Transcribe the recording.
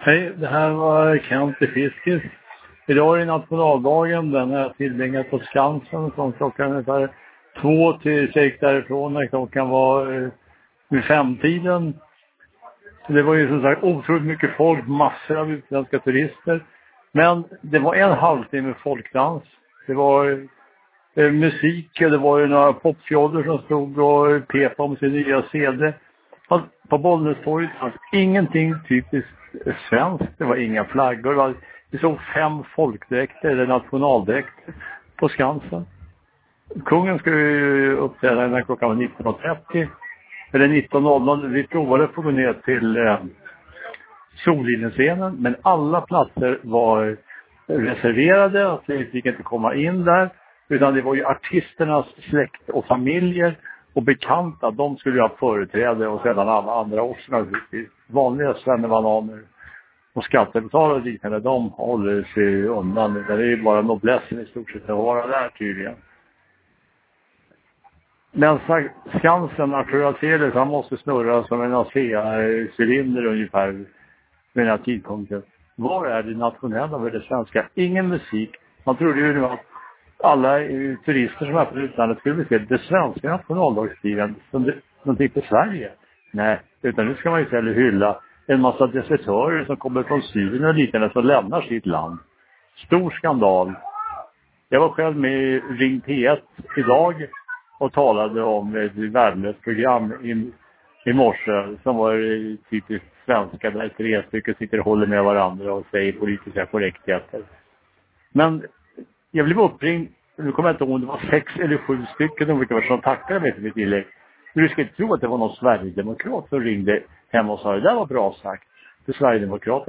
Hej, det här var Kent i Fiskis. Idag är det nationaldagen. Den har jag tillbringat på Skansen från klockan ungefär två till sex därifrån när klockan var eh, vid femtiden. Det var ju som sagt otroligt mycket folk, massor av utländska turister. Men det var en halvtimme folkdans. Det var eh, musik, det var ju några popfjollor som stod och pep om sin nya CD. På Bollnästorget fanns ingenting typiskt svenskt. Det var inga flaggor. Det, var, såg fem folkdräkter, eller nationaldräkter, på Skansen. Kungen skulle ju uppträda när klockan var 19.30. Eller 19.00. Vi provade att få gå ner till eh, Sollinjescenen. Men alla platser var reserverade. Alltså vi fick inte komma in där. Utan det var ju artisternas släkt och familjer och bekanta, de skulle ju ha företräde och sedan alla andra också naturligtvis. Vanliga svennebananer och skattebetalare och liknande, de håller sig undan. Det är ju bara noblessen i stort sett att vara där tydligen. Men Skansen, Artur Hazelius, han måste snurra som en ASEA-cylinder ungefär vid den här tidpunkten. Var är det nationella med det svenska? Ingen musik. Man trodde ju nu att alla turister som är från utlandet skulle se det svenska nationaldagsfirandet som det, någonting för Sverige. Nej, utan nu ska man ju istället hylla en massa desertörer som kommer från Syrien och liknande som lämnar sitt land. Stor skandal. Jag var själv med i Ring P1 idag och talade om ett värdelöst program i, i morse som var typiskt svenska där tre stycken sitter och håller med varandra och säger politiska korrektheter. Men jag blev uppringd, nu kommer jag inte ihåg om det var sex eller sju stycken olika som tackade mig för mitt inlägg. Men du ska inte tro att det var någon Sverigedemokrat som ringde hem och sa det där var bra sagt. För Sverigedemokraterna